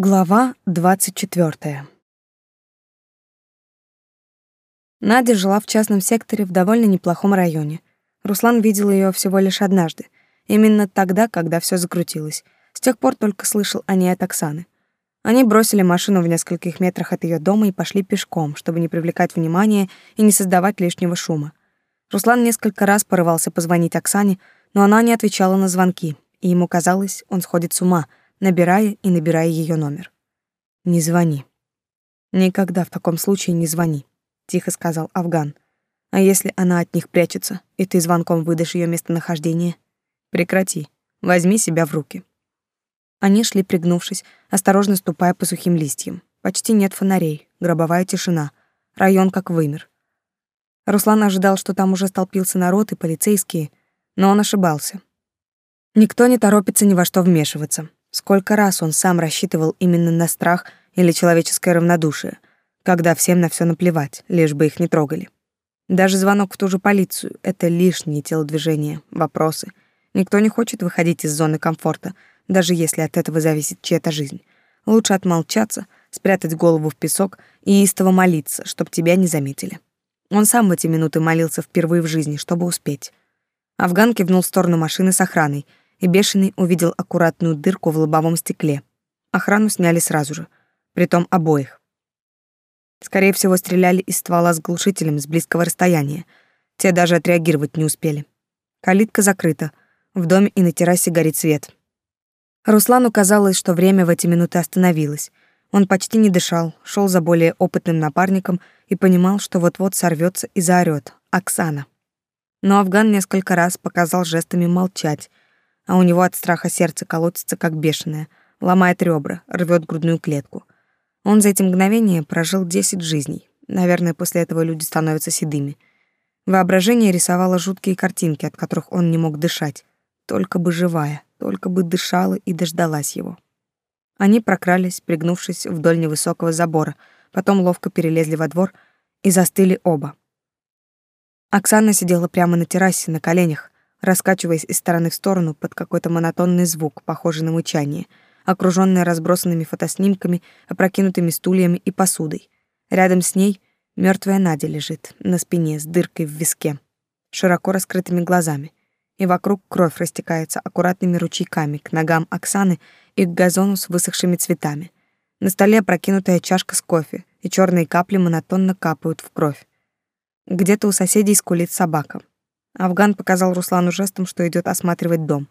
Глава 24. Надя жила в частном секторе в довольно неплохом районе. Руслан видел ее всего лишь однажды, именно тогда, когда все закрутилось. С тех пор только слышал о ней от Оксаны. Они бросили машину в нескольких метрах от ее дома и пошли пешком, чтобы не привлекать внимания и не создавать лишнего шума. Руслан несколько раз порывался позвонить Оксане, но она не отвечала на звонки, и ему казалось, он сходит с ума — набирая и набирая ее номер. «Не звони. Никогда в таком случае не звони», — тихо сказал Афган. «А если она от них прячется, и ты звонком выдашь ее местонахождение? Прекрати, возьми себя в руки». Они шли пригнувшись, осторожно ступая по сухим листьям. Почти нет фонарей, гробовая тишина, район как вымер. Руслан ожидал, что там уже столпился народ и полицейские, но он ошибался. Никто не торопится ни во что вмешиваться. Сколько раз он сам рассчитывал именно на страх или человеческое равнодушие, когда всем на все наплевать, лишь бы их не трогали. Даже звонок в ту же полицию — это лишние телодвижения, вопросы. Никто не хочет выходить из зоны комфорта, даже если от этого зависит чья-то жизнь. Лучше отмолчаться, спрятать голову в песок и истово молиться, чтобы тебя не заметили. Он сам в эти минуты молился впервые в жизни, чтобы успеть. Афган кивнул в сторону машины с охраной — и бешеный увидел аккуратную дырку в лобовом стекле. Охрану сняли сразу же, притом обоих. Скорее всего, стреляли из ствола с глушителем с близкого расстояния. Те даже отреагировать не успели. Калитка закрыта. В доме и на террасе горит свет. Руслану казалось, что время в эти минуты остановилось. Он почти не дышал, шел за более опытным напарником и понимал, что вот-вот сорвется и заорет «Оксана». Но Афган несколько раз показал жестами молчать, а у него от страха сердце колотится как бешеное, ломает ребра, рвет грудную клетку. Он за эти мгновения прожил десять жизней. Наверное, после этого люди становятся седыми. Воображение рисовало жуткие картинки, от которых он не мог дышать. Только бы живая, только бы дышала и дождалась его. Они прокрались, пригнувшись вдоль невысокого забора, потом ловко перелезли во двор и застыли оба. Оксана сидела прямо на террасе, на коленях, раскачиваясь из стороны в сторону под какой-то монотонный звук, похожий на мычание, окружённая разбросанными фотоснимками, опрокинутыми стульями и посудой. Рядом с ней мёртвая Надя лежит на спине с дыркой в виске, широко раскрытыми глазами, и вокруг кровь растекается аккуратными ручейками к ногам Оксаны и к газону с высохшими цветами. На столе опрокинутая чашка с кофе, и чёрные капли монотонно капают в кровь. Где-то у соседей скулит собака. Афган показал Руслану жестом, что идет осматривать дом.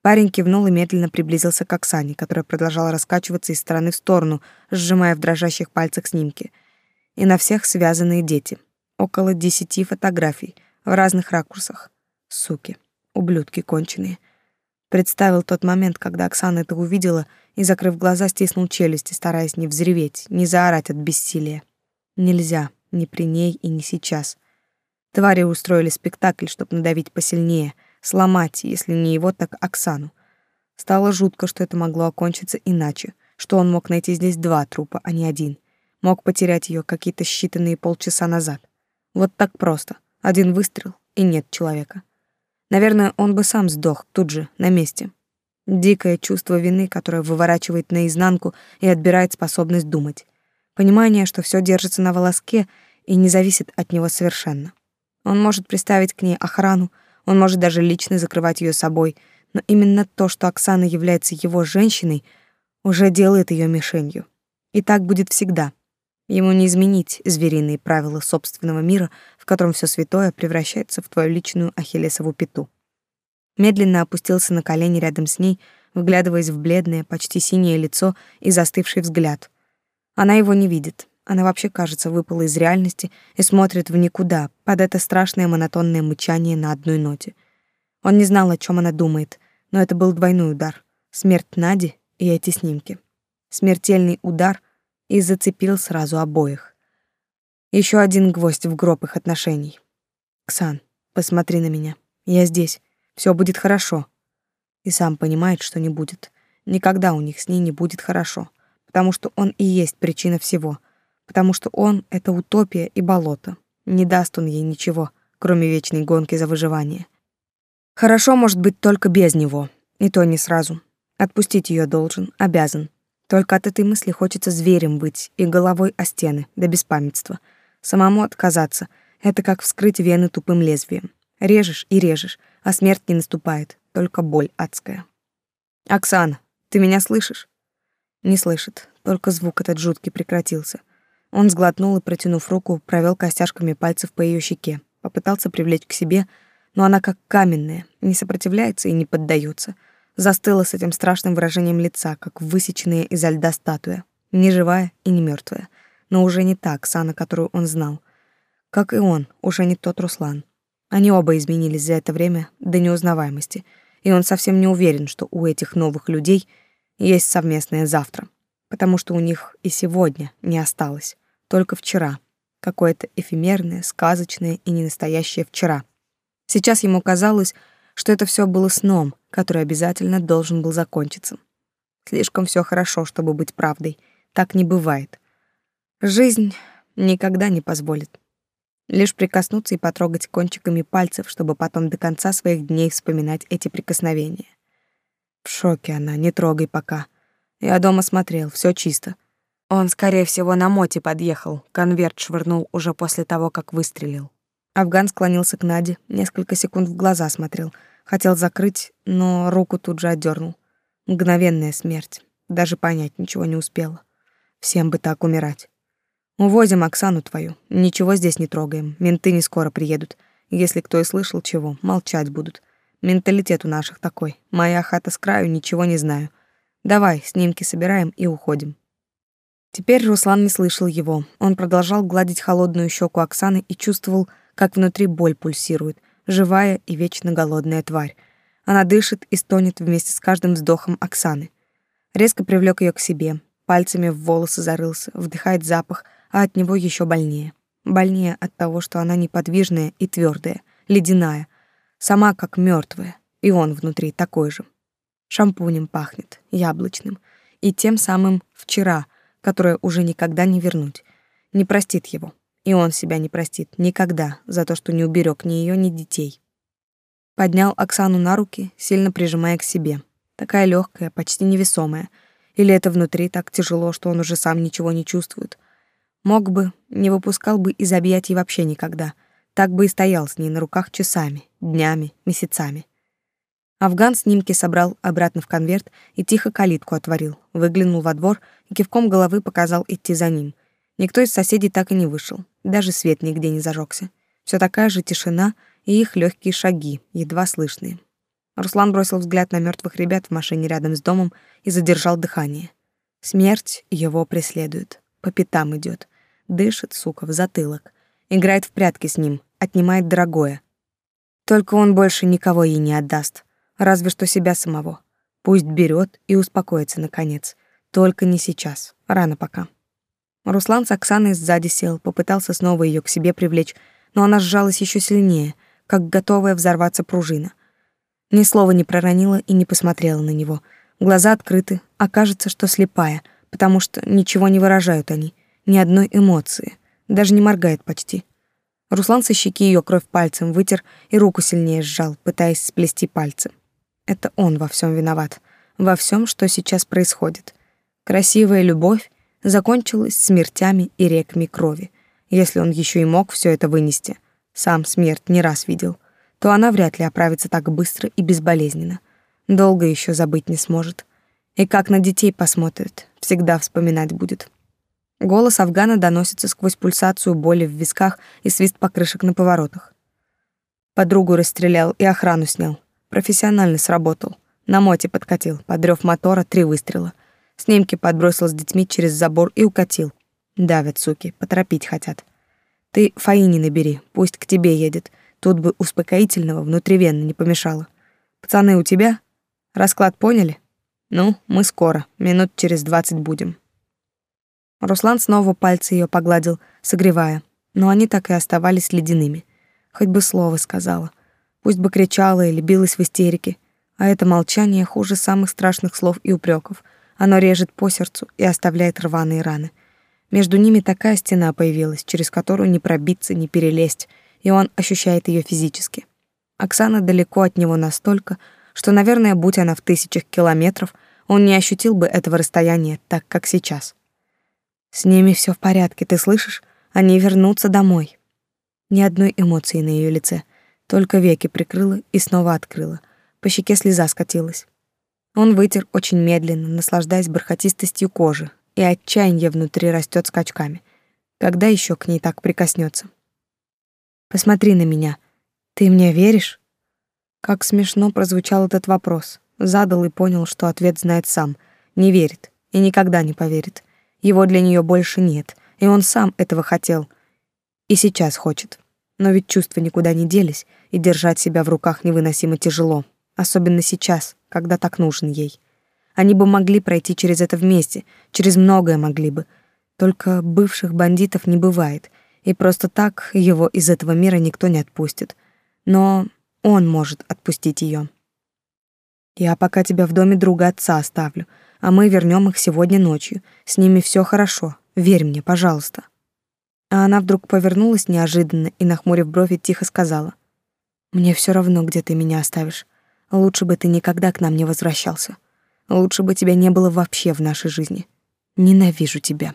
Парень кивнул и медленно приблизился к Оксане, которая продолжала раскачиваться из стороны в сторону, сжимая в дрожащих пальцах снимки. И на всех связанные дети. Около десяти фотографий в разных ракурсах. Суки, ублюдки конченые. Представил тот момент, когда Оксана это увидела и, закрыв глаза, стиснул челюсти, стараясь не взреветь, не заорать от бессилия. Нельзя, ни при ней и не сейчас. Твари устроили спектакль, чтобы надавить посильнее, сломать, если не его, так Оксану. Стало жутко, что это могло окончиться иначе, что он мог найти здесь два трупа, а не один. Мог потерять ее какие-то считанные полчаса назад. Вот так просто. Один выстрел, и нет человека. Наверное, он бы сам сдох тут же, на месте. Дикое чувство вины, которое выворачивает наизнанку и отбирает способность думать. Понимание, что все держится на волоске и не зависит от него совершенно. Он может приставить к ней охрану, он может даже лично закрывать ее собой, но именно то, что Оксана является его женщиной, уже делает ее мишенью. И так будет всегда. Ему не изменить звериные правила собственного мира, в котором все святое превращается в твою личную ахиллесову пяту. Медленно опустился на колени рядом с ней, вглядываясь в бледное, почти синее лицо и застывший взгляд. Она его не видит, она вообще, кажется, выпала из реальности и смотрит в никуда, под это страшное монотонное мычание на одной ноте. Он не знал, о чем она думает, но это был двойной удар. Смерть Нади и эти снимки. Смертельный удар и зацепил сразу обоих. Еще один гвоздь в гроб их отношений. «Ксан, посмотри на меня. Я здесь. Все будет хорошо». И сам понимает, что не будет. Никогда у них с ней не будет хорошо, потому что он и есть причина всего — потому что он — это утопия и болото. Не даст он ей ничего, кроме вечной гонки за выживание. Хорошо может быть только без него, и то не сразу. Отпустить ее должен, обязан. Только от этой мысли хочется зверем быть и головой о стены, до беспамятства. Самому отказаться — это как вскрыть вены тупым лезвием. Режешь и режешь, а смерть не наступает, только боль адская. «Оксана, ты меня слышишь?» Не слышит, только звук этот жуткий прекратился. Он сглотнул и, протянув руку, провел костяшками пальцев по ее щеке, попытался привлечь к себе, но она как каменная, не сопротивляется и не поддается. Застыла с этим страшным выражением лица, как высеченная изо льда статуя, не живая и не мертвая, но уже не та Оксана, которую он знал. Как и он, уже не тот Руслан. Они оба изменились за это время до неузнаваемости, и он совсем не уверен, что у этих новых людей есть совместное завтра, потому что у них и сегодня не осталось, только вчера, какое-то эфемерное, сказочное и ненастоящее вчера. Сейчас ему казалось, что это все было сном, который обязательно должен был закончиться. Слишком все хорошо, чтобы быть правдой. Так не бывает. Жизнь никогда не позволит. Лишь прикоснуться и потрогать кончиками пальцев, чтобы потом до конца своих дней вспоминать эти прикосновения. В шоке она, не трогай пока. Я дома смотрел, все чисто. Он, скорее всего, на моте подъехал, конверт швырнул уже после того, как выстрелил. Афган склонился к Наде, несколько секунд в глаза смотрел. Хотел закрыть, но руку тут же отдернул. Мгновенная смерть. Даже понять ничего не успела. Всем бы так умирать. Увозим Оксану твою. Ничего здесь не трогаем. Менты не скоро приедут. Если кто и слышал чего, молчать будут. Менталитет у наших такой. Моя хата с краю, ничего не знаю. Давай, снимки собираем и уходим. Теперь Руслан не слышал его. Он продолжал гладить холодную щеку Оксаны и чувствовал, как внутри боль пульсирует, живая и вечно голодная тварь. Она дышит и стонет вместе с каждым вздохом Оксаны. Резко привлек ее к себе, пальцами в волосы зарылся, вдыхает запах, а от него еще больнее. Больнее от того, что она неподвижная и твердая, ледяная, сама как мертвая, и он внутри такой же. Шампунем пахнет, яблочным, и тем самым вчера, которое уже никогда не вернуть. Не простит его, и он себя не простит никогда за то, что не уберег ни ее, ни детей. Поднял Оксану на руки, сильно прижимая к себе. Такая легкая, почти невесомая. Или это внутри так тяжело, что он уже сам ничего не чувствует, Мог бы, не выпускал бы из объятий вообще никогда. Так бы и стоял с ней на руках часами, днями, месяцами. Афган снимки собрал обратно в конверт и тихо калитку отворил, выглянул во двор и кивком головы показал идти за ним. Никто из соседей так и не вышел, даже свет нигде не зажегся. Все такая же тишина и их легкие шаги, едва слышные. Руслан бросил взгляд на мертвых ребят в машине рядом с домом и задержал дыхание. Смерть его преследует, по пятам идет. Дышит, сука, в затылок. Играет в прятки с ним, отнимает дорогое. Только он больше никого ей не отдаст, разве что себя самого. Пусть берет и успокоится наконец. Только не сейчас, рано пока. Руслан с Оксаной сзади сел, попытался снова ее к себе привлечь, но она сжалась еще сильнее, как готовая взорваться пружина. Ни слова не проронила и не посмотрела на него. Глаза открыты, а кажется, что слепая, потому что ничего не выражают они ни одной эмоции, даже не моргает почти. Руслан со щеки ее кровь пальцем вытер и руку сильнее сжал, пытаясь сплести пальцы. Это он во всем виноват, во всем, что сейчас происходит. Красивая любовь закончилась смертями и реками крови. Если он еще и мог все это вынести, сам смерть не раз видел, то она вряд ли оправится так быстро и безболезненно. Долго еще забыть не сможет. И как на детей посмотрит, всегда вспоминать будет. Голос Афгана доносится сквозь пульсацию боли в висках и свист покрышек на поворотах. Подругу расстрелял и охрану снял. Профессионально сработал. На моте подкатил, подрёв мотора три выстрела. Снимки подбросил с детьми через забор и укатил. Давят, суки, поторопить хотят. Ты Фаини набери, пусть к тебе едет. Тут бы успокоительного внутривенно не помешало. Пацаны у тебя? Расклад поняли? Ну, мы скоро, минут через двадцать будем. Руслан снова пальцы ее погладил, согревая, но они так и оставались ледяными. Хоть бы слово сказала. Пусть бы кричала или билась в истерике. А это молчание хуже самых страшных слов и упреков. Оно режет по сердцу и оставляет рваные раны. Между ними такая стена появилась, через которую не пробиться, не перелезть, и он ощущает ее физически. Оксана далеко от него настолько, что, наверное, будь она в тысячах километров, он не ощутил бы этого расстояния так, как сейчас. С ними все в порядке, ты слышишь? Они вернутся домой. Ни одной эмоции на ее лице, только веки прикрыла и снова открыла. По щеке слеза скатилась. Он вытер очень медленно, наслаждаясь бархатистостью кожи, и отчаяние внутри растет скачками. Когда еще к ней так прикоснется? Посмотри на меня. Ты мне веришь? Как смешно прозвучал этот вопрос. Задал и понял, что ответ знает сам. Не верит и никогда не поверит. Его для нее больше нет, и он сам этого хотел. И сейчас хочет. Но ведь чувства никуда не делись, и держать себя в руках невыносимо тяжело, особенно сейчас, когда так нужен ей. Они бы могли пройти через это вместе, через многое могли бы. Только бывших бандитов не бывает, и просто так его из этого мира никто не отпустит. Но он может отпустить ее. Я пока тебя в доме друга отца оставлю, а мы вернем их сегодня ночью. С ними все хорошо. Верь мне, пожалуйста. А она вдруг повернулась неожиданно и, нахмурив брови, тихо сказала. «Мне все равно, где ты меня оставишь. Лучше бы ты никогда к нам не возвращался. Лучше бы тебя не было вообще в нашей жизни. Ненавижу тебя».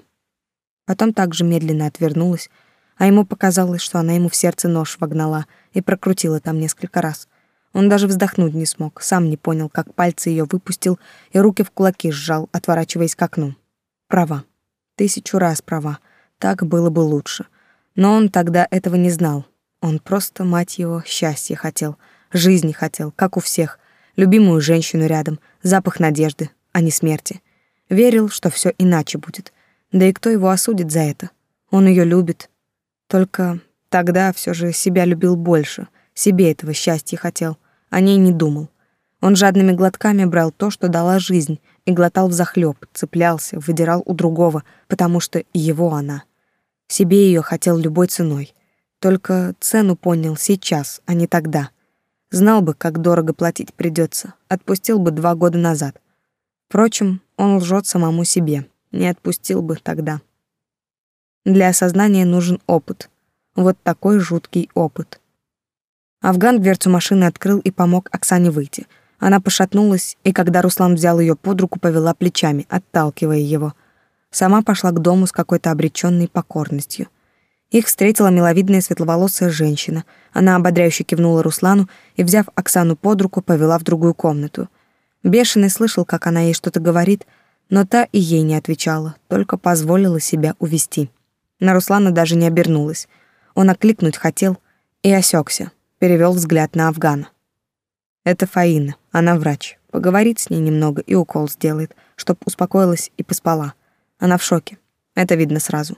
Потом также медленно отвернулась, а ему показалось, что она ему в сердце нож вогнала и прокрутила там несколько раз. Он даже вздохнуть не смог, сам не понял, как пальцы ее выпустил и руки в кулаки сжал, отворачиваясь к окну. Права. Тысячу раз права. Так было бы лучше. Но он тогда этого не знал. Он просто, мать его, счастья хотел, жизни хотел, как у всех, любимую женщину рядом, запах надежды, а не смерти. Верил, что все иначе будет. Да и кто его осудит за это? Он ее любит. Только тогда все же себя любил больше, себе этого счастья хотел, о ней не думал. Он жадными глотками брал то, что дала жизнь, и глотал взахлёб, цеплялся, выдирал у другого, потому что его она. Себе ее хотел любой ценой. Только цену понял сейчас, а не тогда. Знал бы, как дорого платить придется, отпустил бы два года назад. Впрочем, он лжет самому себе, не отпустил бы тогда. Для осознания нужен опыт. Вот такой жуткий опыт. Афган дверцу машины открыл и помог Оксане выйти — она пошатнулась, и когда Руслан взял ее под руку, повела плечами, отталкивая его. Сама пошла к дому с какой-то обреченной покорностью. Их встретила миловидная светловолосая женщина. Она ободряюще кивнула Руслану и, взяв Оксану под руку, повела в другую комнату. Бешеный слышал, как она ей что-то говорит, но та и ей не отвечала, только позволила себя увести. На Руслана даже не обернулась. Он окликнуть хотел и осекся, перевел взгляд на Афгана. Это Фаина, она врач. Поговорит с ней немного и укол сделает, чтоб успокоилась и поспала. Она в шоке. Это видно сразу.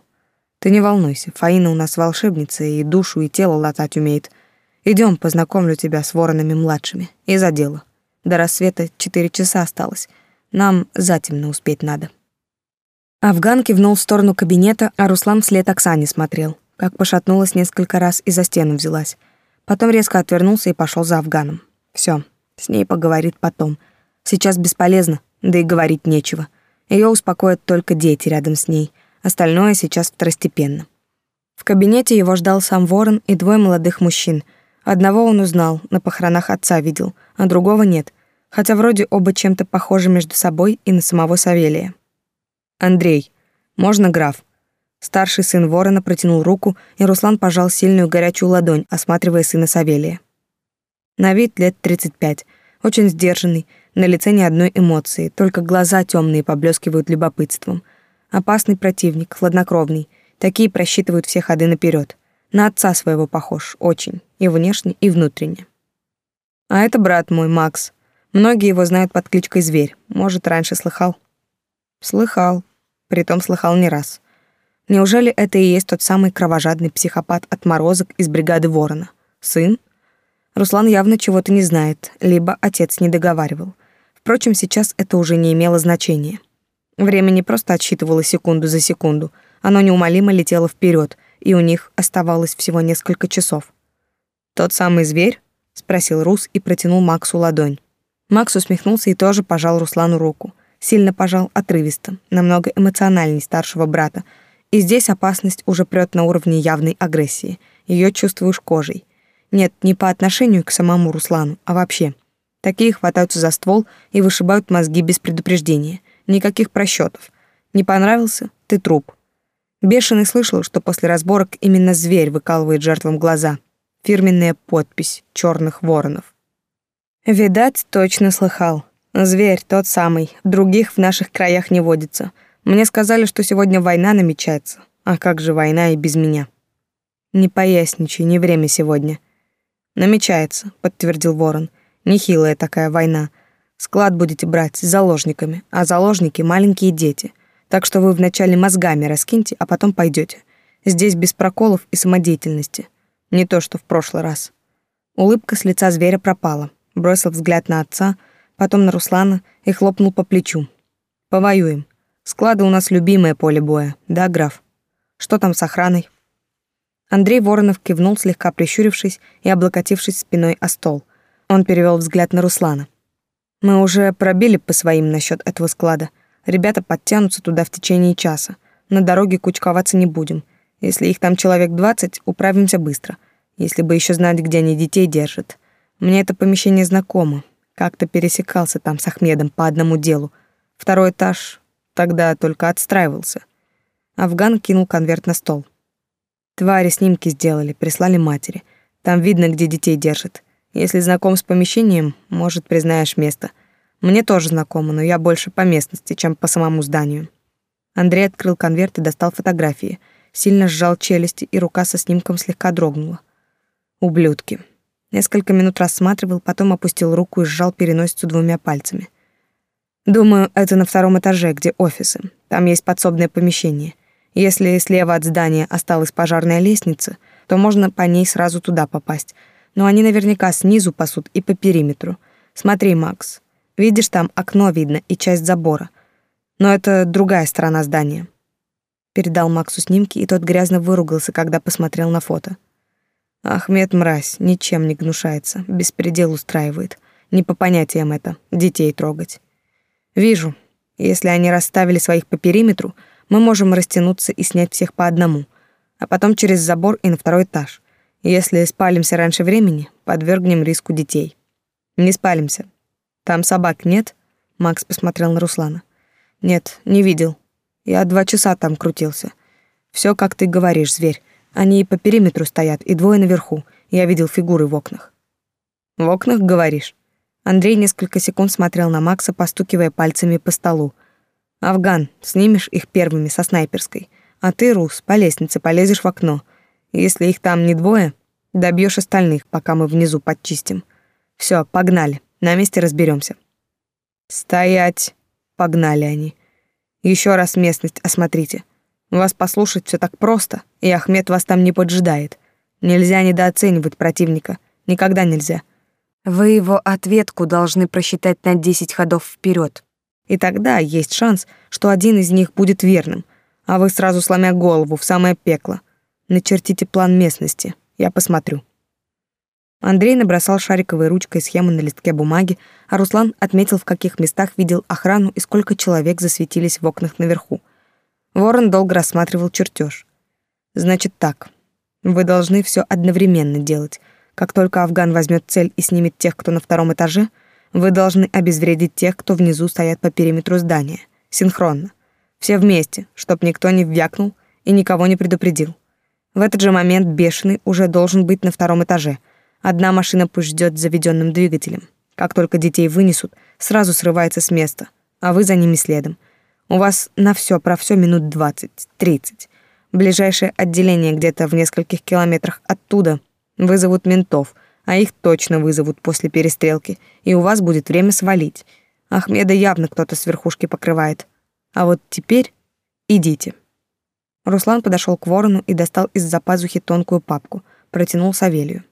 Ты не волнуйся, Фаина у нас волшебница и душу, и тело латать умеет. Идем, познакомлю тебя с воронами-младшими. И за дело. До рассвета четыре часа осталось. Нам затемно успеть надо. Афган кивнул в сторону кабинета, а Руслан вслед Оксане смотрел, как пошатнулась несколько раз и за стену взялась. Потом резко отвернулся и пошел за Афганом. Все, с ней поговорит потом. Сейчас бесполезно, да и говорить нечего. Ее успокоят только дети рядом с ней. Остальное сейчас второстепенно. В кабинете его ждал сам Ворон и двое молодых мужчин. Одного он узнал, на похоронах отца видел, а другого нет, хотя вроде оба чем-то похожи между собой и на самого Савелия. «Андрей, можно граф?» Старший сын Ворона протянул руку, и Руслан пожал сильную горячую ладонь, осматривая сына Савелия. На вид лет 35, очень сдержанный, на лице ни одной эмоции, только глаза темные поблескивают любопытством. Опасный противник, хладнокровный, такие просчитывают все ходы наперед. На отца своего похож, очень, и внешне, и внутренне. А это брат мой, Макс. Многие его знают под кличкой Зверь. Может, раньше слыхал? Слыхал. Притом слыхал не раз. Неужели это и есть тот самый кровожадный психопат-отморозок из бригады Ворона? Сын? Руслан явно чего-то не знает, либо отец не договаривал. Впрочем, сейчас это уже не имело значения. Время не просто отсчитывало секунду за секунду, оно неумолимо летело вперед, и у них оставалось всего несколько часов. «Тот самый зверь?» — спросил Рус и протянул Максу ладонь. Макс усмехнулся и тоже пожал Руслану руку. Сильно пожал отрывисто, намного эмоциональней старшего брата. И здесь опасность уже прет на уровне явной агрессии. Ее чувствуешь кожей. Нет, не по отношению к самому Руслану, а вообще. Такие хватаются за ствол и вышибают мозги без предупреждения. Никаких просчетов. Не понравился — ты труп. Бешеный слышал, что после разборок именно зверь выкалывает жертвам глаза. Фирменная подпись черных воронов. Видать, точно слыхал. Зверь тот самый, других в наших краях не водится. Мне сказали, что сегодня война намечается. А как же война и без меня? Не поясничай, не время сегодня. Намечается, подтвердил Ворон. Нехилая такая война. Склад будете брать с заложниками, а заложники маленькие дети. Так что вы вначале мозгами раскиньте, а потом пойдете. Здесь без проколов и самодеятельности. Не то, что в прошлый раз. Улыбка с лица зверя пропала. Бросил взгляд на отца, потом на Руслана и хлопнул по плечу. Повоюем. Склады у нас любимое поле боя, да, граф? Что там с охраной? Андрей Воронов кивнул, слегка прищурившись и облокотившись спиной о стол. Он перевел взгляд на Руслана. Мы уже пробили по своим насчет этого склада. Ребята подтянутся туда в течение часа. На дороге кучковаться не будем. Если их там человек двадцать, управимся быстро. Если бы еще знать, где они детей держат. Мне это помещение знакомо. Как-то пересекался там с Ахмедом по одному делу. Второй этаж тогда только отстраивался. Афган кинул конверт на стол. Твари снимки сделали, прислали матери. Там видно, где детей держат. Если знаком с помещением, может, признаешь место. Мне тоже знакомо, но я больше по местности, чем по самому зданию. Андрей открыл конверт и достал фотографии. Сильно сжал челюсти, и рука со снимком слегка дрогнула. Ублюдки. Несколько минут рассматривал, потом опустил руку и сжал переносицу двумя пальцами. Думаю, это на втором этаже, где офисы. Там есть подсобное помещение. Если слева от здания осталась пожарная лестница, то можно по ней сразу туда попасть. Но они наверняка снизу пасут и по периметру. Смотри, Макс, Видишь, там окно видно и часть забора. Но это другая сторона здания. Передал Максу снимки, и тот грязно выругался, когда посмотрел на фото. Ахмед мразь, ничем не гнушается, беспредел устраивает. Не по понятиям это, детей трогать. Вижу, если они расставили своих по периметру, мы можем растянуться и снять всех по одному, а потом через забор и на второй этаж. Если спалимся раньше времени, подвергнем риску детей. Не спалимся, там собак нет? Макс посмотрел на Руслана. Нет, не видел. Я два часа там крутился. Все, как ты говоришь, зверь. Они и по периметру стоят, и двое наверху. Я видел фигуры в окнах. В окнах, говоришь? Андрей несколько секунд смотрел на Макса, постукивая пальцами по столу. Афган, снимешь их первыми со снайперской, а ты, Рус, по лестнице полезешь в окно. Если их там не двое, добьешь остальных, пока мы внизу подчистим. Все, погнали. На месте разберемся. Стоять. Погнали они. Еще раз местность осмотрите. Вас послушать все так просто, и Ахмед вас там не поджидает. Нельзя недооценивать противника. Никогда нельзя. Вы его ответку должны просчитать на 10 ходов вперед. И тогда есть шанс, что один из них будет верным, а вы сразу сломя голову в самое пекло. Начертите план местности. Я посмотрю. Андрей набросал шариковой ручкой схему на листке бумаги, а Руслан отметил, в каких местах видел охрану и сколько человек засветились в окнах наверху. Ворон долго рассматривал чертеж. «Значит так. Вы должны все одновременно делать. Как только Афган возьмет цель и снимет тех, кто на втором этаже, вы должны обезвредить тех, кто внизу стоят по периметру здания. Синхронно. Все вместе, чтоб никто не вякнул и никого не предупредил. В этот же момент Бешеный уже должен быть на втором этаже — Одна машина пусть ждет с заведенным двигателем. Как только детей вынесут, сразу срывается с места, а вы за ними следом. У вас на все про все минут 20-30. Ближайшее отделение где-то в нескольких километрах оттуда вызовут ментов, а их точно вызовут после перестрелки, и у вас будет время свалить. Ахмеда явно кто-то с верхушки покрывает. А вот теперь идите. Руслан подошел к ворону и достал из-за пазухи тонкую папку, протянул Савелию.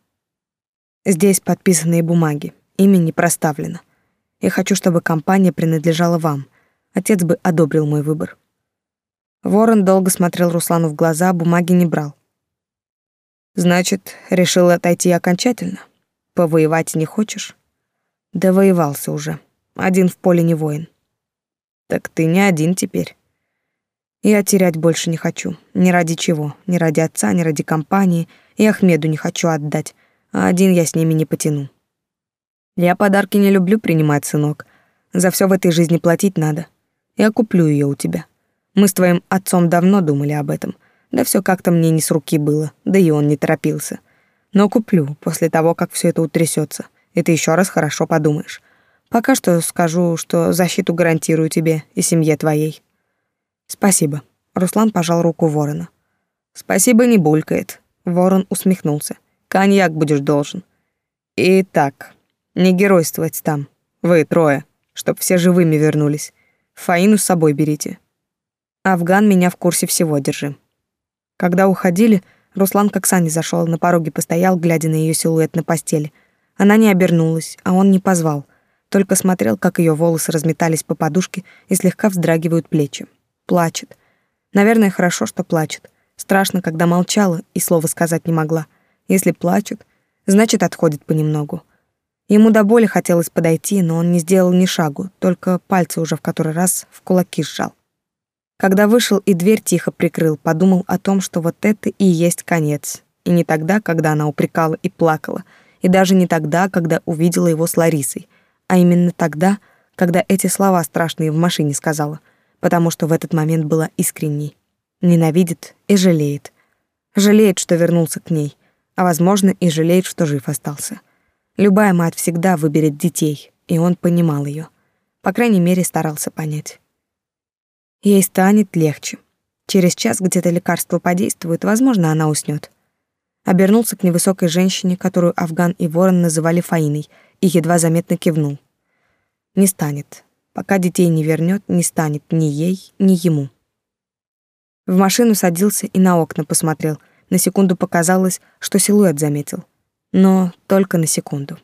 Здесь подписанные бумаги. Имя не проставлено. Я хочу, чтобы компания принадлежала вам. Отец бы одобрил мой выбор. Ворон долго смотрел Руслану в глаза, бумаги не брал. Значит, решил отойти окончательно? Повоевать не хочешь? Да воевался уже. Один в поле не воин. Так ты не один теперь. Я терять больше не хочу. Ни ради чего. Ни ради отца, ни ради компании. И Ахмеду не хочу отдать а один я с ними не потяну. Я подарки не люблю принимать, сынок. За все в этой жизни платить надо. Я куплю ее у тебя. Мы с твоим отцом давно думали об этом. Да все как-то мне не с руки было, да и он не торопился. Но куплю после того, как все это утрясется. И ты еще раз хорошо подумаешь. Пока что скажу, что защиту гарантирую тебе и семье твоей. Спасибо. Руслан пожал руку Ворона. Спасибо не булькает. Ворон усмехнулся. Коньяк будешь должен. Итак, не геройствовать там. Вы трое, чтоб все живыми вернулись. Фаину с собой берите. Афган меня в курсе всего держи. Когда уходили, Руслан к Оксане зашел, на пороге постоял, глядя на ее силуэт на постели. Она не обернулась, а он не позвал — только смотрел, как ее волосы разметались по подушке и слегка вздрагивают плечи. Плачет. Наверное, хорошо, что плачет. Страшно, когда молчала и слова сказать не могла. Если плачет, значит, отходит понемногу. Ему до боли хотелось подойти, но он не сделал ни шагу, только пальцы уже в который раз в кулаки сжал. Когда вышел и дверь тихо прикрыл, подумал о том, что вот это и есть конец. И не тогда, когда она упрекала и плакала, и даже не тогда, когда увидела его с Ларисой — а именно тогда, когда эти слова страшные в машине сказала, потому что в этот момент была искренней. Ненавидит и жалеет. Жалеет, что вернулся к ней, а, возможно, и жалеет, что жив остался. Любая мать всегда выберет детей, и он понимал ее. По крайней мере, старался понять. Ей станет легче. Через час где-то лекарство подействует, возможно, она уснет. Обернулся к невысокой женщине, которую Афган и Ворон называли Фаиной — и едва заметно кивнул. Не станет. Пока детей не вернет, не станет ни ей, ни ему. В машину садился и на окна посмотрел. На секунду показалось, что силуэт заметил. Но только на секунду.